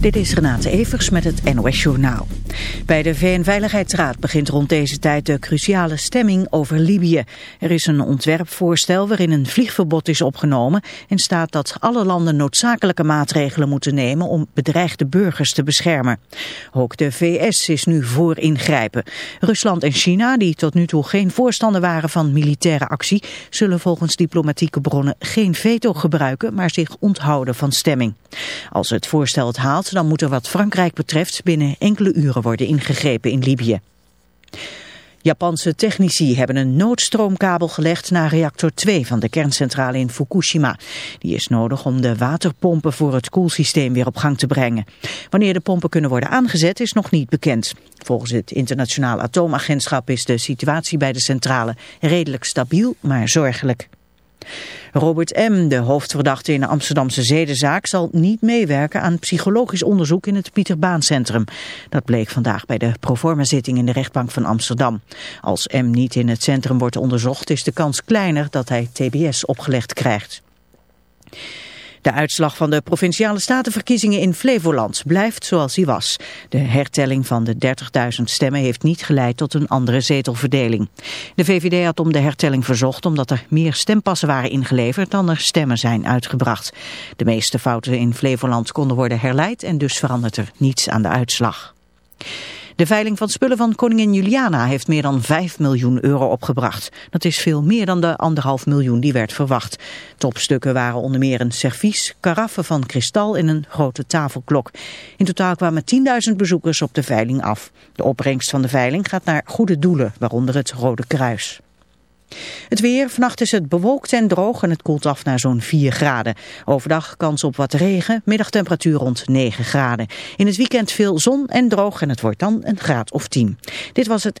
Dit is Renate Evers met het NOS Journaal. Bij de VN-veiligheidsraad begint rond deze tijd de cruciale stemming over Libië. Er is een ontwerpvoorstel waarin een vliegverbod is opgenomen en staat dat alle landen noodzakelijke maatregelen moeten nemen om bedreigde burgers te beschermen. Ook de VS is nu voor ingrijpen. Rusland en China, die tot nu toe geen voorstander waren van militaire actie, zullen volgens diplomatieke bronnen geen veto gebruiken, maar zich onthouden van stemming. Als het voorstel het haalt, dan moet er wat Frankrijk betreft binnen enkele uren worden ingegrepen in Libië. Japanse technici hebben een noodstroomkabel gelegd naar reactor 2 van de kerncentrale in Fukushima. Die is nodig om de waterpompen voor het koelsysteem weer op gang te brengen. Wanneer de pompen kunnen worden aangezet is nog niet bekend. Volgens het internationaal atoomagentschap is de situatie bij de centrale redelijk stabiel, maar zorgelijk. Robert M., de hoofdverdachte in de Amsterdamse zedenzaak, zal niet meewerken aan psychologisch onderzoek in het Pieter Baan Centrum. Dat bleek vandaag bij de proforma-zitting in de rechtbank van Amsterdam. Als M. niet in het centrum wordt onderzocht, is de kans kleiner dat hij TBS opgelegd krijgt. De uitslag van de provinciale statenverkiezingen in Flevoland blijft zoals hij was. De hertelling van de 30.000 stemmen heeft niet geleid tot een andere zetelverdeling. De VVD had om de hertelling verzocht omdat er meer stempassen waren ingeleverd dan er stemmen zijn uitgebracht. De meeste fouten in Flevoland konden worden herleid en dus verandert er niets aan de uitslag. De veiling van spullen van koningin Juliana heeft meer dan 5 miljoen euro opgebracht. Dat is veel meer dan de anderhalf miljoen die werd verwacht. Topstukken waren onder meer een servies, karaffen van kristal en een grote tafelklok. In totaal kwamen 10.000 bezoekers op de veiling af. De opbrengst van de veiling gaat naar goede doelen, waaronder het Rode Kruis. Het weer, vannacht is het bewolkt en droog en het koelt af naar zo'n 4 graden. Overdag kans op wat regen, middagtemperatuur rond 9 graden. In het weekend veel zon en droog en het wordt dan een graad of 10. Dit was het...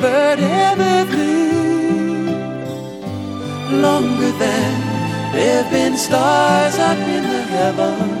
bird ever flew. Longer than there have been stars up in the heavens.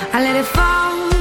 I let it fall.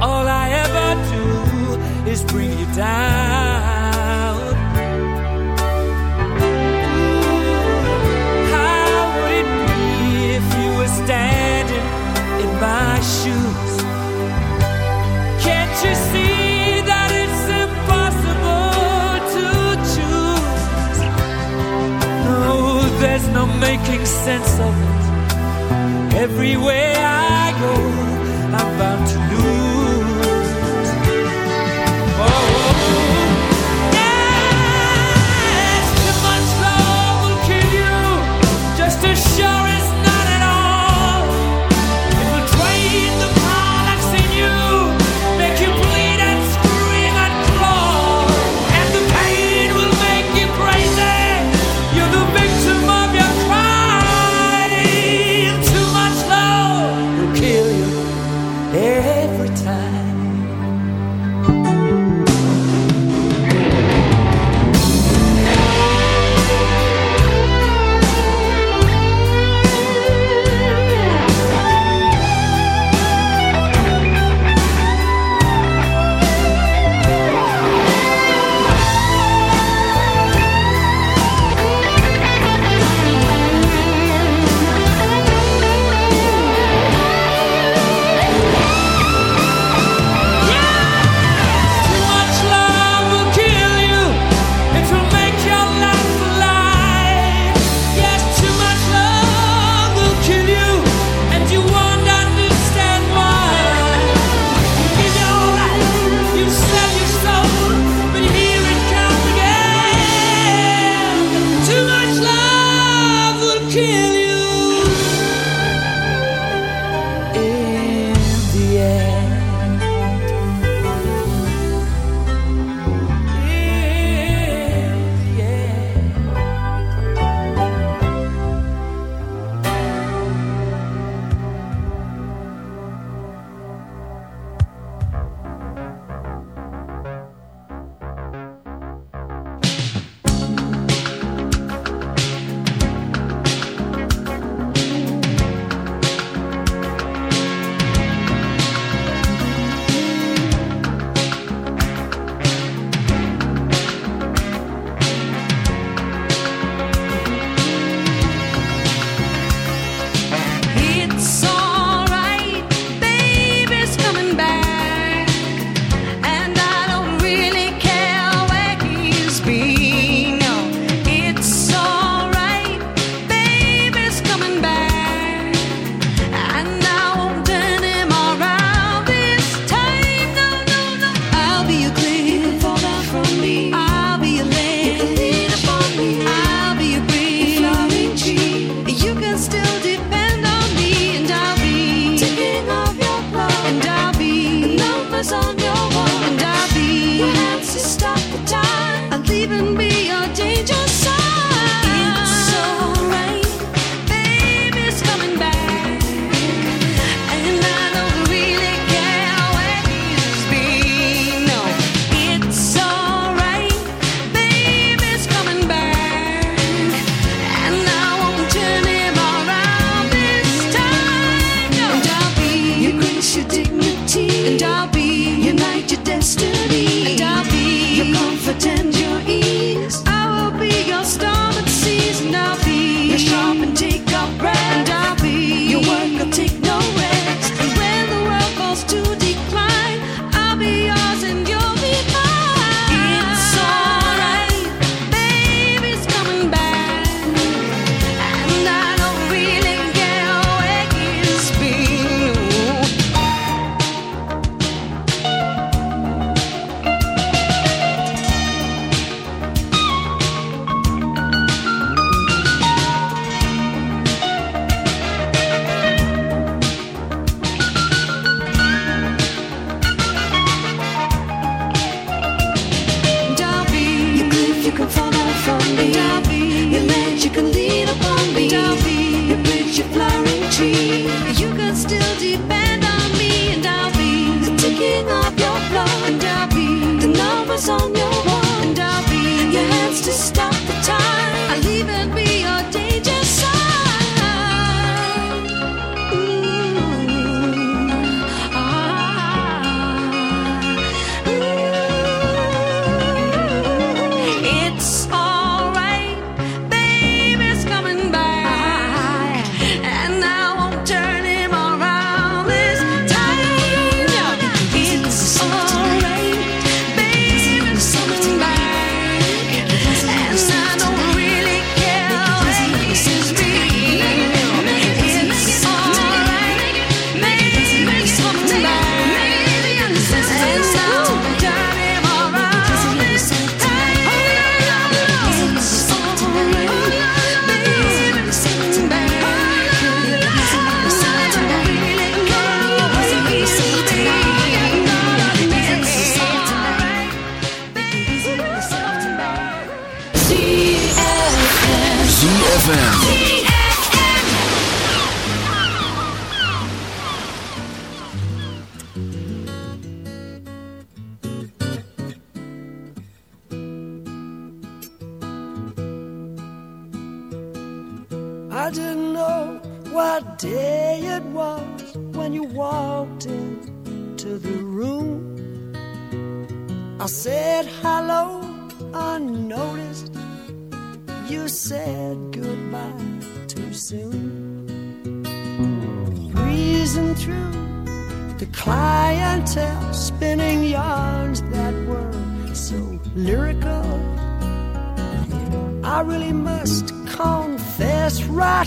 All I ever do is bring you down. Ooh, how would it be if you were standing in my shoes? Can't you see? there's no making sense of it. Everywhere I go.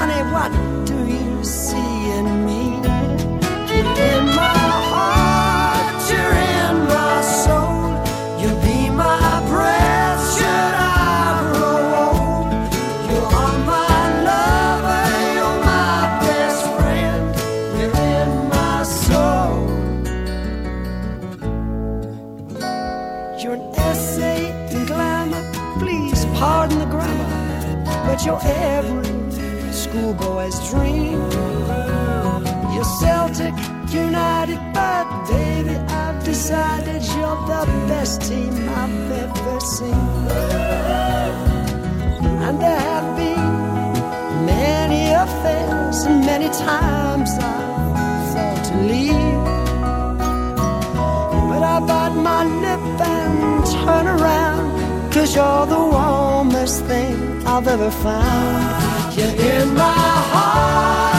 honey, what best team I've ever seen. And there have been many affairs, and many times I've thought to leave. But I bite my lip and turn around, cause you're the warmest thing I've ever found. You're in my heart.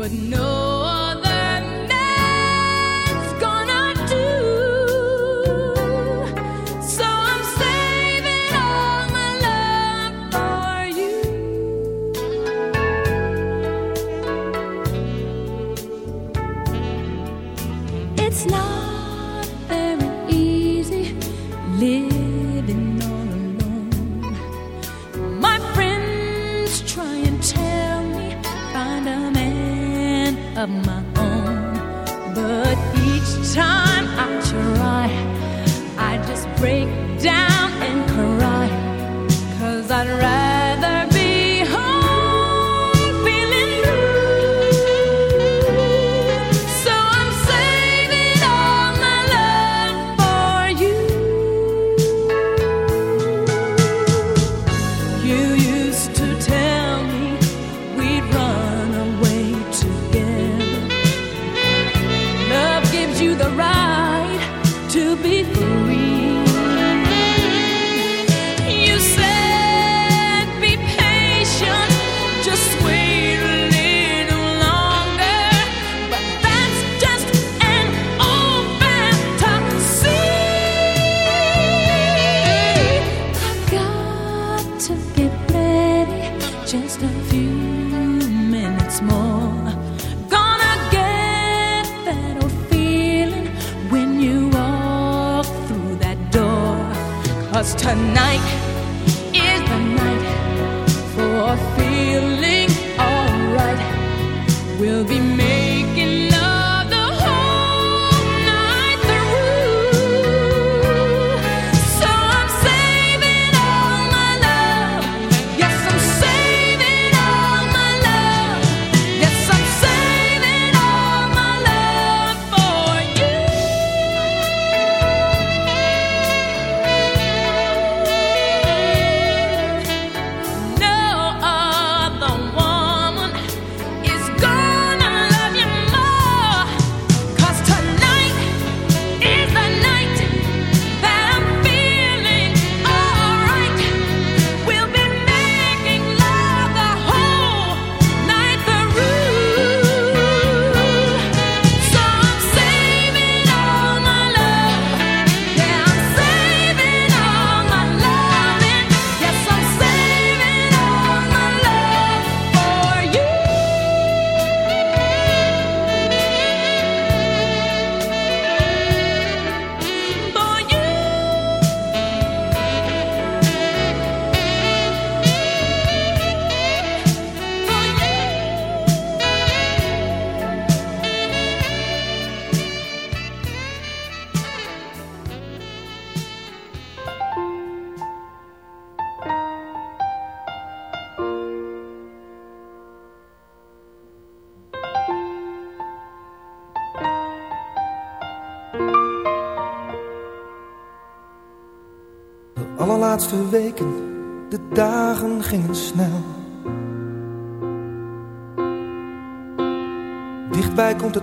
but no.